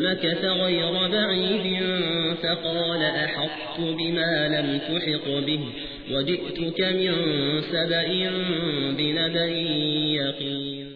فمكث غير بعيد فقال أحط بما لم تحط به وجئتك من سبأ بنبأ يقين